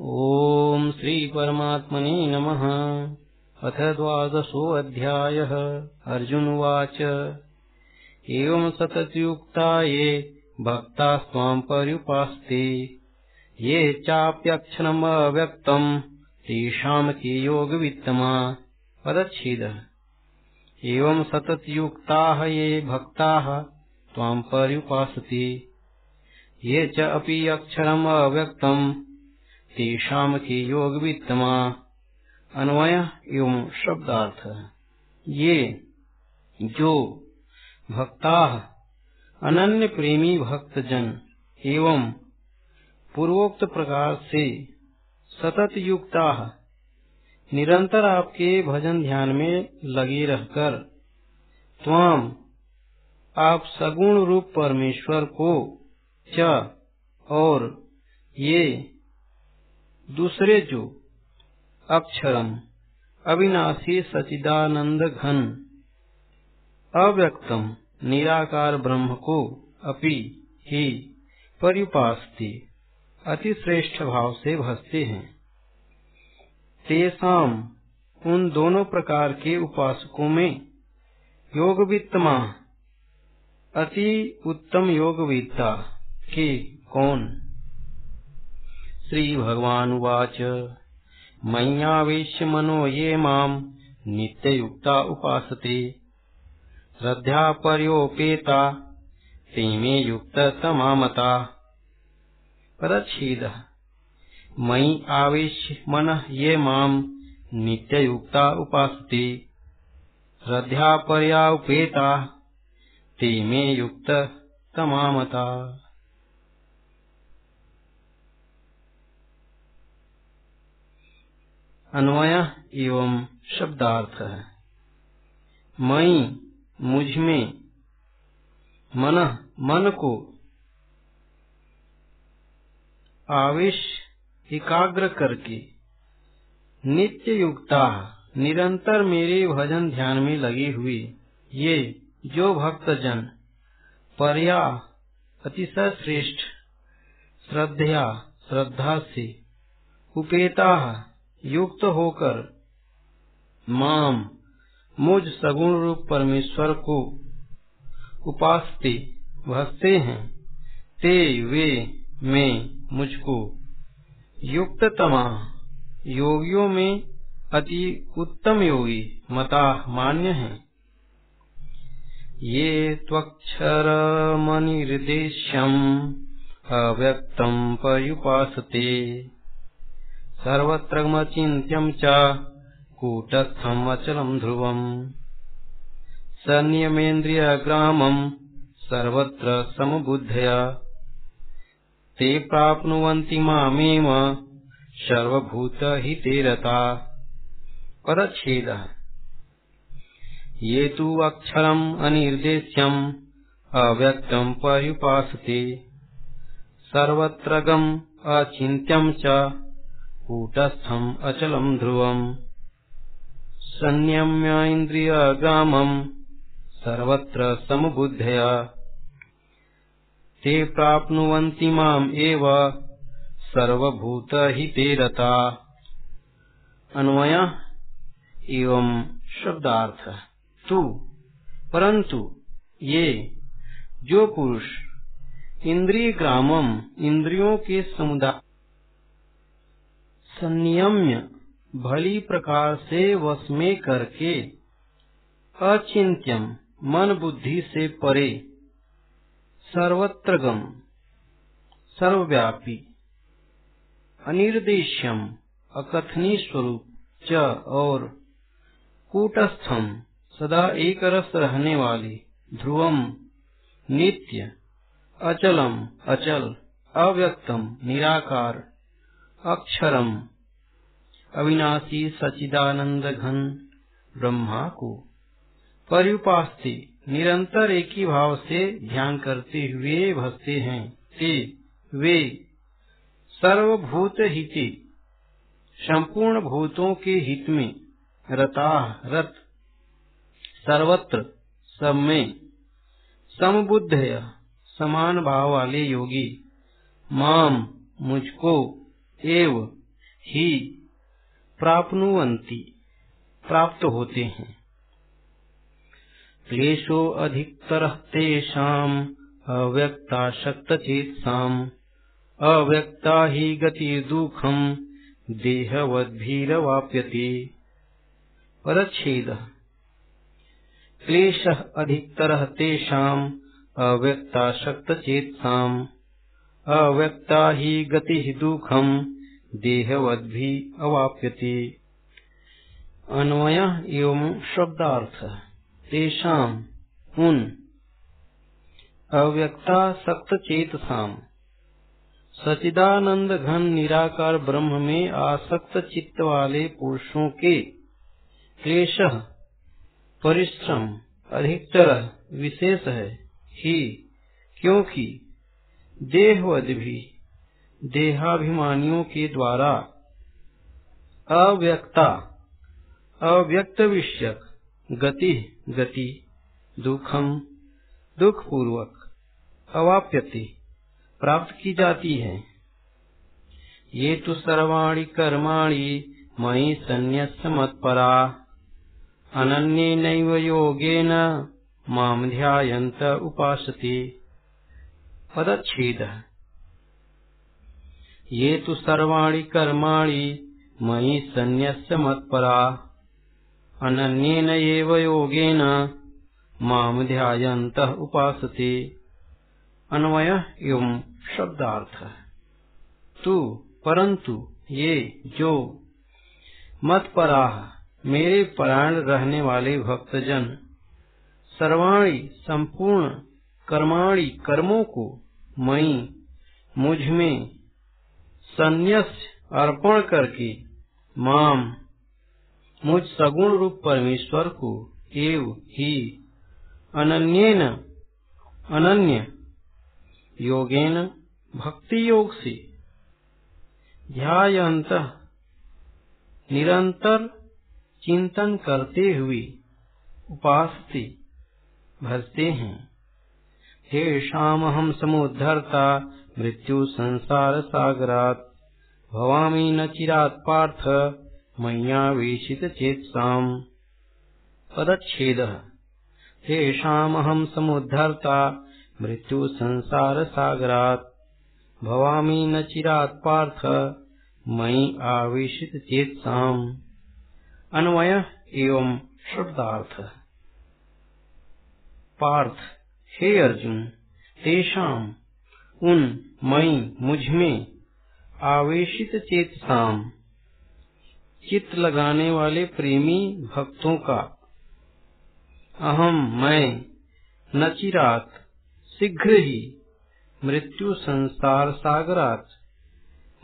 ॐ श्रीपरमात्मने नमः। अथ द्वादशोऽध्यायः अर्जुनवाच एवं सततयुक्ता ये भक्तास्त्वाम् पर्युपास्ते। ये चाप्यक्षरमव्यक्तम् तेषाम् के योगवित्तमा? पदच्छेदः। एवं सततयुक्ताः ये भक्ताः त्वाम् पर्युपासते। ये च अपि अक्षरम् अव्यक्तम् तेषाम् के योगवित्तमा। अन्वय एवं शब्दार्थ। ये, जो, भक्ता अनन्य प्रेमी भक्त जन एवं पूर्वोक्त प्रकार से सतत युक्ता निरंतर आपके भजन ध्यान में लगे रहकर त्वाम आप सगुण रूप परमेश्वर को, च, और ये दूसरे जो, अक्षरम, अविनाशी सचिदानंद घन, अव्यक्तम, निराकार ब्रह्म को अपि ही परिपास्ते, अति श्रेष्ठ भाव से भसते हैं। तेसाम, उन दोनों प्रकार के उपासकों में योगवित्तमा, अति उत्तम योगविद्ता के कौन? श्रीभगवानुवाच। मय्यावेश्य मनो ये माम् नित्ययुक्ता उपासते। श्रद्धा पर्योपेता ते मे युक्ततमामता परच्छेदः मयि आवेश्य मनः ये माम् नित्ययुक्ता उपासते। श्रद्धा पर्यापेता ते मे युक्ततमामता अन्वय एवं शब्दार्थ है। मई मुझमें मन मन को आवेश एकाग्र करके नित्य युक्ता, निरंतर मेरे भजन ध्यान में लगे हुए, ये जो भक्त जन पर्या अतिशय श्रेष्ठ श्रद्धा श्रद्धा से उपेता युक्त होकर माम मुझ सगुण रूप परमेश्वर को उपासते भसते हैं, ते वे में मुझको युक्त तमा योगियों में अति उत्तम योगी मता मान्य है। ये त्वक्षरमनिर्देश्यम् अव्यक्तम् पर्युपासते। सर्वत्रमचिन्त्यम् च कूटस्थम् अचलम् ध्रुवम्। सनियमेन्द्रियग्रामम् सर्वत्र समबुद्धया। ते प्राप्नुवन्ति मामेव सर्वभूतहिते रता पदच्छेदः ये तु अक्षरम् अनिर्देश्यम् अव्यक्तम् पर्युपासते। सर्वत्रगम् अचिन्त्यम् च कूटस्थम् अचलम् ध्रुवम्। संयम्य इन्द्रियग्रामम् सर्वत्र समबुद्धया। ते प्राप्नुवन्ति माम् एव सर्वभूतहिते रता अन्वय एवं शब्दार्थ। तू परंतु ये, जो पुरुष इंद्रिय ग्रामम इंद्रियों के समुदाय संयम्य भली प्रकार से वश में करके अचिंत्यम मन बुद्धि से परे सर्वत्रगम सर्वव्यापी अनिर्देश्यम अकथनी स्वरूप च और कूटस्थम सदा एक रस रहने वाली ध्रुवम नित्य अचलम अचल अव्यक्तम निराकार अक्षरम। अविनाशी सचिदानंद घन ब्रह्मा को परिपास्ते निरंतर एक ही भाव से ध्यान करते हुए भसते हैं। ते, वे सर्वभूत हिते संपूर्ण भूतों के हित में, रता, रत। सर्वत्र, सब में समबुद्ध समान भाव वाले योगी। माम, मुझको एव ही प्राप्नुवन्ति, प्राप्त होते हैं। क्लेशो अधिकतर तेषाम् अव्यक्ताशक्तचेत्साम् अव्यक्ता ही गति दुखम देहवद्भीर देहवद्भिरवाप्यते। परच्छेदः। क्लेशः अधिकतरः तेषाम् अव्यक्ताशक्तचेत्साम् अव्यक्ता हि गतिः दुःखम्, देहवद्भिः अवाप्यते। अन्वय एवं शब्दार्थ। तेषाम उन। अव्यक्ता सक्त चेतसाम सचिदानंद घन निराकार ब्रह्म में आसक्त चित्त वाले पुरुषों के। क्लेश, परिश्रम, अधिकतर विशेष है। ही, क्योंकि देहवद भी देहाभिमानियों के द्वारा। अव्यक्ता अव्यक्त विषयक गति गति, दुखम दुख पूर्वक अवाप्यति, प्राप्त की जाती है। ये तो सर्वाणी कर्माणि मयि संन्यस्य मत्परा अनन्येनैव योगेन माम ध्यायन्त उपासते। पदच्छेदः ये तो सर्वाणी कर्माणि मयि संन्यस्य मत्परा। अनन्येन एव योगेन माम ध्यायन्तः उपासते। अन्वय एवं शब्दार्थ। तू परंतु ये, जो मत पराह मेरे परायण रहने वाले भक्तजन, सर्वाणी संपूर्ण कर्माणी कर्मों को मई, मुझमें संन्यास अर्पण करके माम, मुझ सगुण रूप परमेश्वर को एव ही अनन्येन, अनन्य योगेन भक्ति योग से ध्यायंत, निरंतर चिंतन करते हुए उपासते भरते हैं। समुद्धरता, मृत्यु संसार सागरात। भवामी न चिरात पार्थ मय्यावेशितचेत्साम् पदच्छेदः। तेषामहं समुद्धर्ता मृत्युसंसारसागरात् भवामि न चिरात् पार्थ, मयि आवेशितचेत्साम् अन्वय एवं शब्दार्थ। पार्थ। हे अर्जुन तेषाम उन मई मुझ मुझमें आवेशित चेतसाम चित्त लगाने वाले प्रेमी भक्तों का। अहम मैं नचिरात, शीघ्र ही मृत्यु संसार सागरात,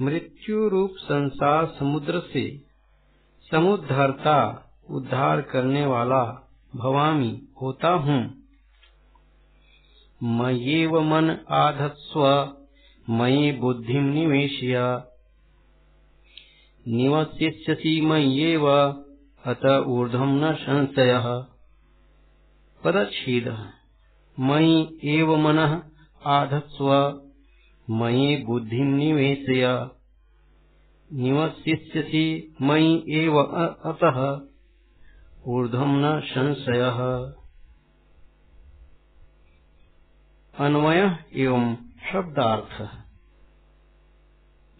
मृत्यु रूप संसार समुद्र से समुद्धरता उद्धार करने वाला भवामी होता हूँ। मयेव मन आधत्स्व, मयि बुद्धि निवेशय। निवसिष्यसि मय्येव अत ऊर्ध्वम् न संशयः। पदच्छेदः मयि एव मनः आधत्स्व, मयि बुद्धिम् निवेशय। निवसिष्यसि मयि अतः। ऊर्ध्वम् न संशयः। अन्वय एवं शब्दार्थ।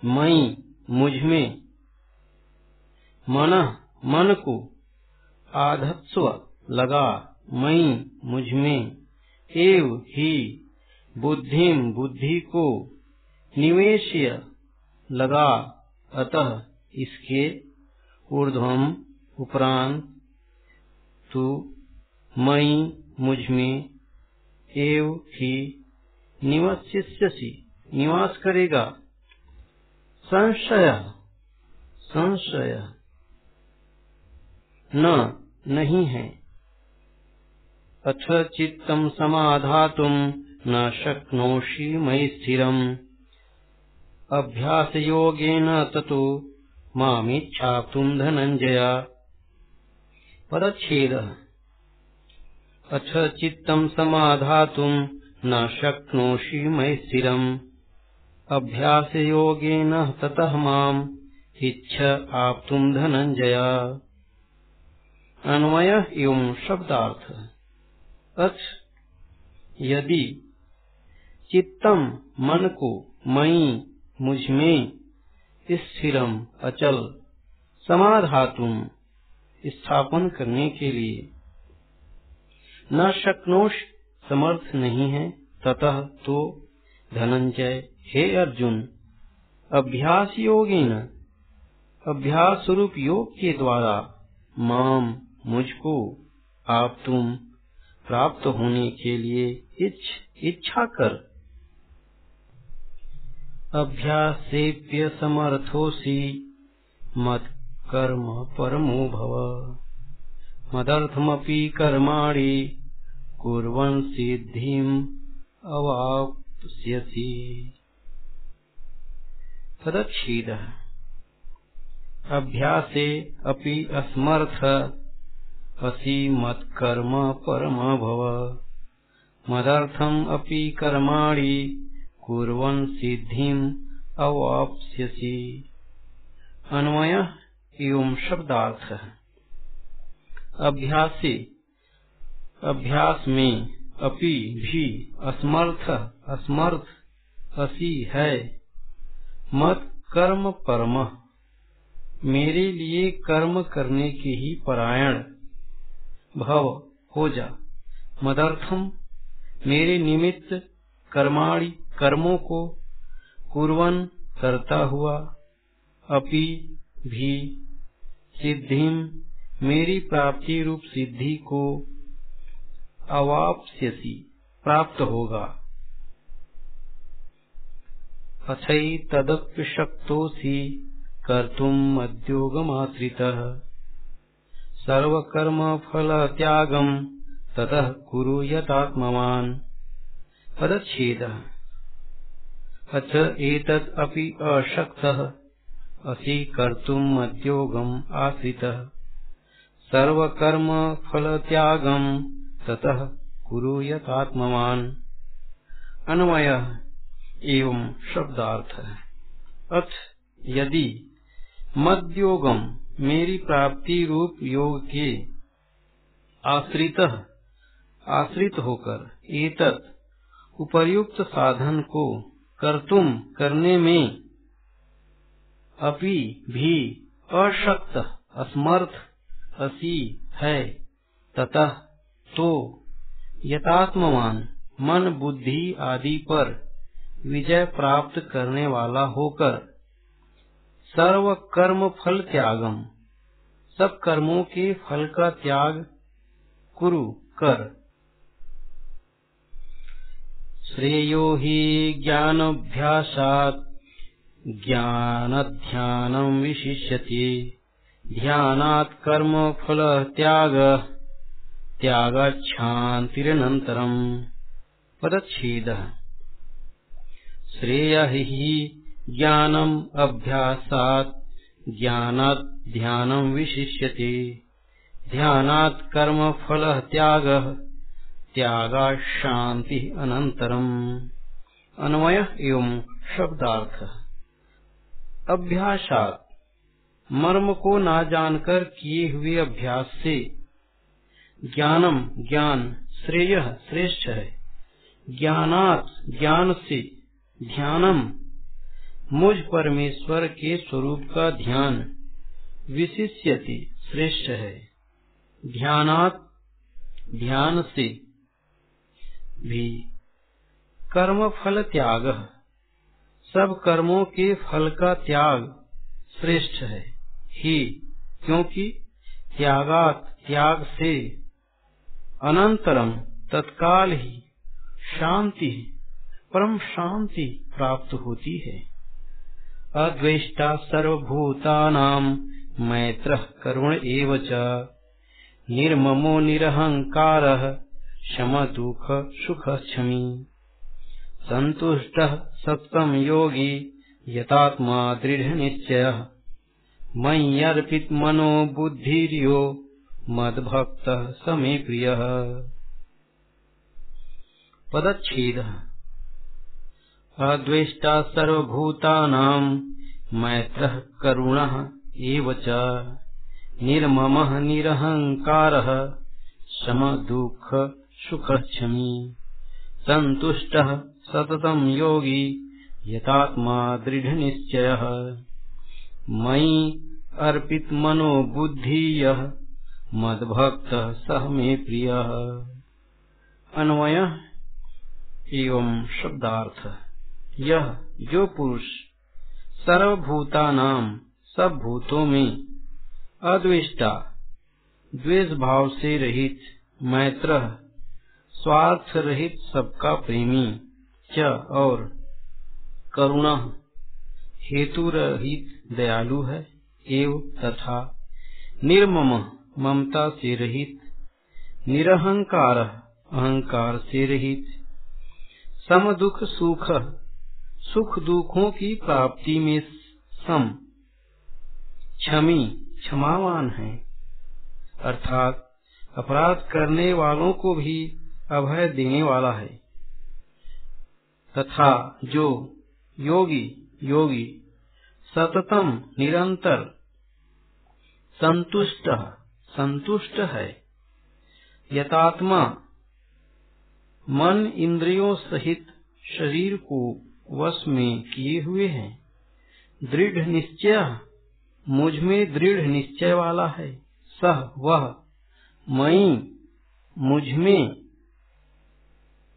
मई मुझमें मन मन को। आधत्स्व, लगा। मई मुझमें एव, ही। बुद्धि बुद्धि को। निवेश लगा। अतः इसके ऊर्ध्वम, उपरांत तू, मई मुझमें एव ही निवसिष्यसी निवास करेगा। संशय। संशय। न, नहीं है। अथ चित्तम समाधातुम न शक्नोषि मयि स्थिरम्। अभ्यासयोगेन ततो मामिच्छाप्तुम् धनञ्जय। पदच्छेदः। अथ चित्तम् समाधातुम् न शक्नोषि स्थिरम्। अभ्यासयोगेन ततः माम् इच्छा तुम धनंजय अन्वय एवं शब्दार्थ। अथ, यदि चित्तम मन को मई मुझमें स्थिरम अचल समाधातुम स्थापन करने के लिए न शक्नोश समर्थ नहीं है ततः तो धनंजय हे अर्जुन अभ्यास योगी न अभ्यास स्वरूप योग के द्वारा माम मुझको आप तुम प्राप्त होने के लिए इच्छ, इच्छा कर। अभ्यासेप्य समर्थोसी मत कर्म परमो भव। मदर्थमपि कर्माणि कुर्वन् सिद्धिम् अवाप्स्यसि। तदच्छीदः। अभ्यासे अपि असमर्थ असि मत्कर्म परम भव मदर्थम् अपि कर्माणि कुर्वन् सिद्धिम् अवाप्स्यसि। अन्वय एवं शब्दार्थ। अभ्यासी अभ्यास में अपि भी असमर्थ असमर्थ, असी है। मत कर्म परम। मेरे लिए कर्म करने के ही परायण। भव, हो जा। मदर्थम, मेरे निमित्त कर्माणि, कर्मों को कुर्वन करता हुआ अपि भी सिद्धिम मेरी प्राप्ति रूप सिद्धि को अवाप्स्यसी, प्राप्त होगा। अथई तदप्य शक्तोसी कर्तुम अद्योगमाश्रितः। सर्वकर्म फल त्यागम ततः कुरु यतात्मवान्। पदच्छेदः। अथ एतत् अपि अशक्तः, असि कर्तुम् अद्योगम् सर्वकर्म फलत्यागम् ततः कुरु यतात्मवान् अन्वय एवं शब्दार्थ। अथ यदि मद्योगम मेरी प्राप्ति रूप योग के आश्रित आश्रित होकर एतत् उपर्युक्त साधन को कर्तुम करने में अपि भी अशक्त, असमर्थ असी है। ततः तो यथात्मान मन बुद्धि आदि पर विजय प्राप्त करने वाला होकर सर्व कर्म फल त्यागम, सब कर्मों के फल का त्याग कुरु कर। श्रेयो ही ज्ञानाभ्यासात ज्ञानध्यानम् विशिष्यति। ध्यानात् कर्मफलत्यागः त्यागाच्छान्तिरनन्तरम् पदच्छेदः। श्रेयः हि ज्ञानम्, अभ्यासात् ज्ञानात् ध्यानम् विशिष्यते। ध्यानात् कर्मफलः त्यागः। त्यागाशान्तिः अनन्तरम्। अन्वयः एवं शब्दार्थः। अभ्यासात। मर्म को ना जानकर किए हुए अभ्यास से। ज्ञानम ज्ञान श्रेय श्रेष्ठ है। ज्ञानात ज्ञान से ध्यानम। मुझ परमेश्वर के स्वरूप का ध्यान विशिष्यति श्रेष्ठ है। ध्यानात ध्यान से भी कर्म फल त्याग। सब कर्मों के फल का त्याग श्रेष्ठ है। ही, क्योंकि त्यागात त्याग से अनंतरम तत्काल ही शांति, परम शांति प्राप्त होती है। अद्वेष्टा सर्वभूतानाम मैत्र करुण एव निर्ममो निरहंकार शम दुख सुख क्षमी। संतुष्ट सप्तम योगी यतात्मा दृढ़ निश्चय। मय्यर्पित मनो बुद्धिर्यो मद्भक्त समे प्रिय पदच्छेद। अद्वेष्टा सर्वभूतानां मैत्रः करुणः एव च। निर्ममः निरहङ्कारः समदुःखसुखक्षमी सन्तुष्टः सततं योगी यतात्मा दृढनिश्चयः। मयि अर्पितमनो बुद्धि यः। मद्भक्तः सह मे प्रिय। अन्वय एवं शब्दार्थ। यह जो पुरुष सर्वभूता नाम सब भूतों में अद्वेष्टा द्वेष भाव से रहित मैत्र स्वार्थ रहित सबका प्रेमी च और करुणा हेतु रहित दयालु है, एव तथा। निर्मम ममता से रहित, निरहंकार अहंकार से रहित। सम दुख सुख सुख दुखों की प्राप्ति में सम। क्षमी, क्षमावान है। अर्थात, अपराध करने वालों को भी अभय देने वाला है। तथा जो योगी योगी सततम, निरंतर। संतुष्ट संतुष्ट है। यथात्मा, मन इंद्रियों सहित शरीर को वश में किए हुए है। दृढ़ निश्चय, मुझमें दृढ़ निश्चय वाला है। सह, वह, मई, मुझमें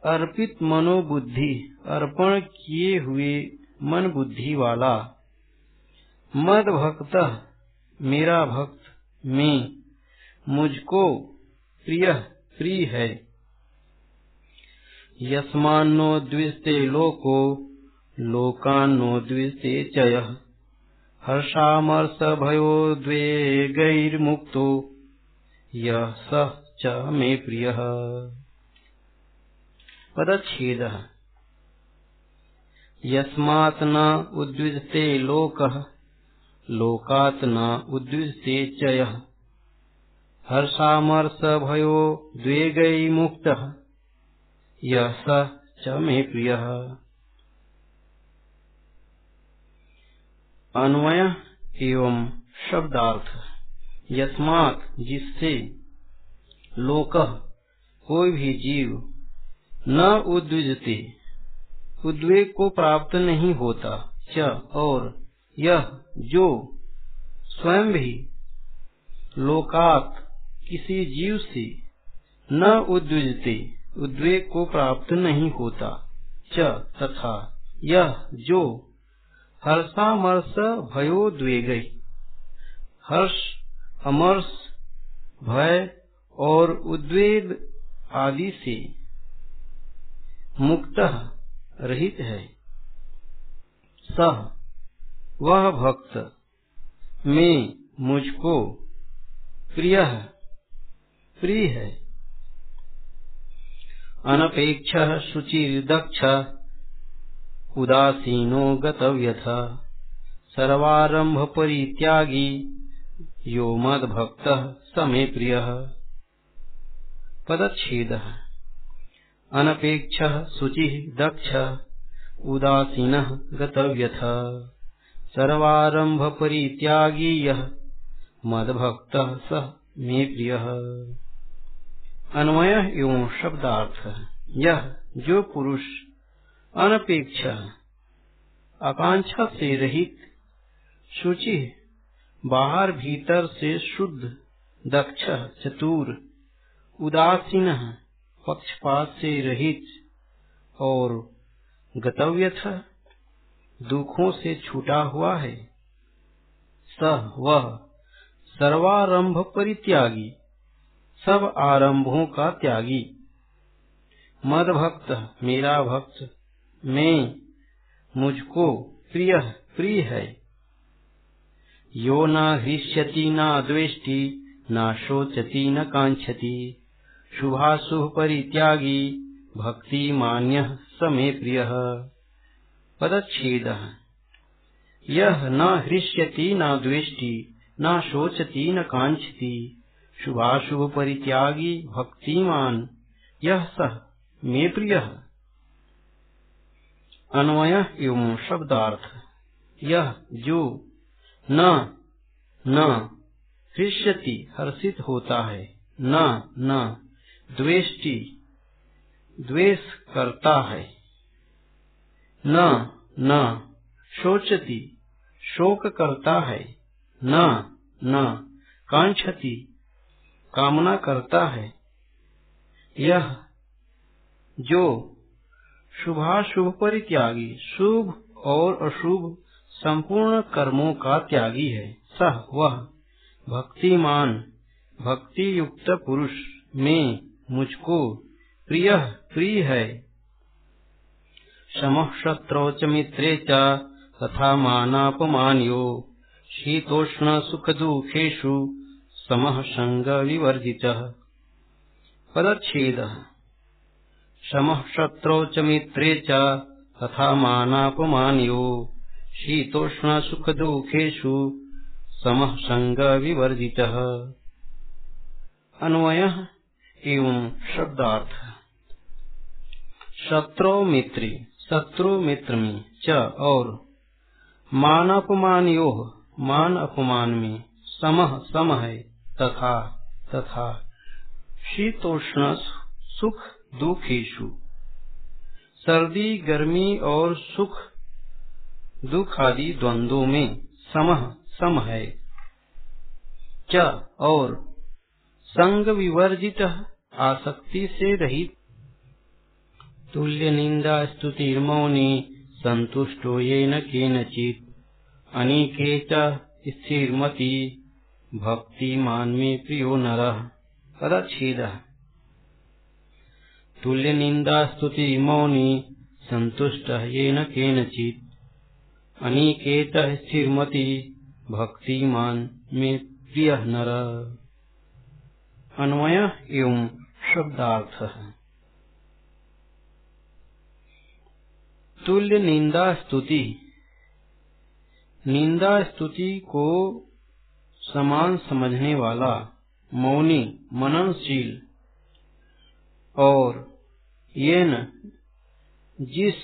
अर्पित मनोबुद्धि, अर्पण किए हुए मन बुद्धि वाला मद भक्त, मेरा भक्त, में, मुझको प्रिय प्रिय है। यस्मान्नो द्विस्ते लोको, लोकान्नो द्विस्ते चय। हर्षामर्ष भयो द्वे गैर्मुक्तो यह स च मे प्रियः। पदच्छेदः। यस्मात् न उद्विजते लोकः लोकात् न उद्विजते च यः हर्षामर्ष भयो द्वेगै मुक्तः। यः स प्रियः। अन्वय एवं शब्दार्थ। यस्मात जिससे लोक कोई भी जीव न उद्विजते, उद्वेग को प्राप्त नहीं होता, च और यह जो स्वयं भी लोकात किसी जीव से न उद्विजते, उद्वेग को प्राप्त नहीं होता, च तथा यह जो हर्षामर्ष भयो द्वेग हर्ष, अमर्ष, भय और उद्वेग आदि से मुक्त रहित है। सह वह भक्त में मुझको प्रिय प्रिय है। अनपेक्ष शुचिर्दक्ष उदासीनो गतव्यथ सर्वारंभ परित्यागी, यो मद्भक्त समे प्रिय। पदछेद अनपेक्ष शुचि दक्ष उदासीन गतव्यथ। सर्वारंभ परित्यागी यह मद्भक्त स मे प्रिय। अन्वय एवं शब्दार्थ। यह जो पुरुष, अनपेक्ष, आकांक्षा से रहित, शुचि, बाहर भीतर से शुद्ध, दक्ष, चतुर, उदासीन, पक्षपात से रहित, और गतव्य था दुखों से छूटा हुआ है। सह वह सर्वारंभ परित्यागी, सब आरंभों का त्यागी। मद भक्त मेरा भक्त, मैं, मुझको प्रिय प्रिय है। यो न हृष्यति, न द्वेष्टि, न शोचति, न कांक्षति। शुभाशुभ परित्यागी भक्ति मान्य समे प्रिय। पदच्छेद। यह न हृष्यति, न द्वेष्टि, न शोचति, न कांक्षति। शुभाशुभ परित्यागी भक्तिमान। यह सह मे प्रिय। अन्वय एवं शब्दार्थ। यह जो न न हृष्यति, हर्षित होता है। न न द्वेष्टि द्वेष करता है। न न, शोचति शोक करता है। न न, कांक्षति कामना करता है। यह, जो, शुभाशुभ परित्यागी, शुभ और अशुभ संपूर्ण कर्मों का त्यागी है, सह वह, भक्तिमान भक्ति युक्त पुरुष में मुझको प्रिय प्रिय है। शम शत्रौ च मित्रे च तथा सुख दुखेशु समः संग विवर्जित पदच्छेद। शमः शत्रौ च मित्रे च तथा सुख दुखेशु समः संग विवर्जित अन्वय एवं शब्दार्थ। शत्रु मित्र। शत्रु मित्र में च और मान अपमान यो मान अपमान में समह सम है, तथा तथा। शीतोष्ण सुख दुखेशु सर्दी, गर्मी और सुख दुख आदि द्वंद्वों में समह सम है। च और संग विवर्जित आसक्ति से रहित तुल्य निंदा स्तुति मौनी संतुष्टो ये न केनचित। अनेके स्थिरमति भक्तिमान में प्रियो नर। पदछेद तुल्य निंदा स्तुति मौनी संतुष्ट ये न केनचित। अनिकेत स्थिरमति भक्तिमान में प्रिय नर। अन्वय एवं शब्दार्थ। तुल्य निंदा स्तुति। निंदा स्तुति को समान समझने वाला, मौनी, मननशील। और ये न जिस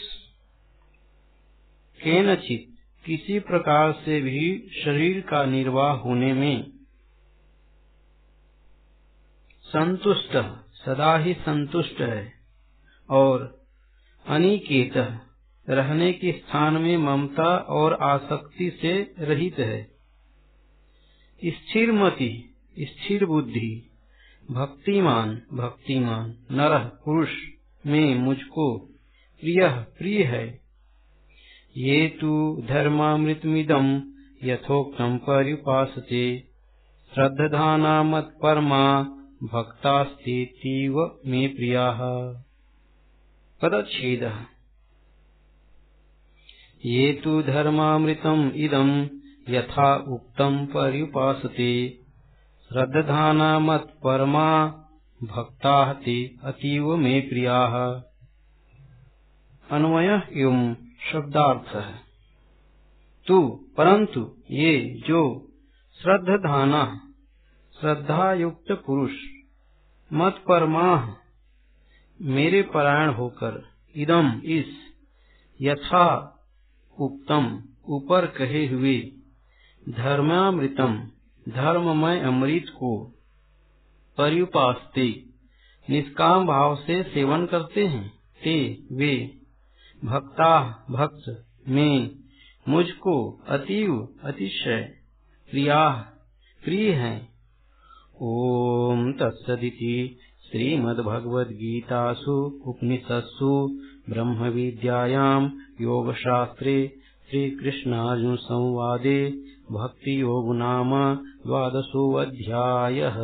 केनचित किसी प्रकार से भी शरीर का निर्वाह होने में संतुष्ट, सदा ही संतुष्ट है, और अनिकेत रहने के स्थान में ममता और आसक्ति से रहित है। स्थिर मति स्थिर बुद्धि, भक्तिमान भक्तिमान, नर, पुरुष, में, मुझको, प्रिय प्रिय है। ये तु धर्मामृतमिदम यथोक्तम पर्युपासते श्रद्धाना मत परमा भक्तास्तीव मे प्रिया। पदछेद ये तु धर्मामृतम इदम यथा उक्तम पर्युपासते। मत परमा भक्ता अतीव मे प्रिया। अन्वय एवं शब्दार्थ। है तू परंतु ये, जो श्रद्धाना श्रद्धा युक्त पुरुष मत परमा मेरे परायण होकर, इदम इस, यथा उक्तम, ऊपर कहे हुए, धर्मामृतम, धर्ममय अमृत को पर्युपास्ते, निष्काम भाव से सेवन करते हैं, ते वे, भक्ता, भक्त, में, मुझको अतीव अतिशय, प्रिया, प्रिय है। ओम तत्सदिति श्रीमद्भगवद्गीतासु उपनिषत्सु ब्रह्म विद्यायां योगशास्त्रे श्रीकृष्णार्जुनसंवादे संवादे भक्ति योग नाम द्वादशोऽध्यायः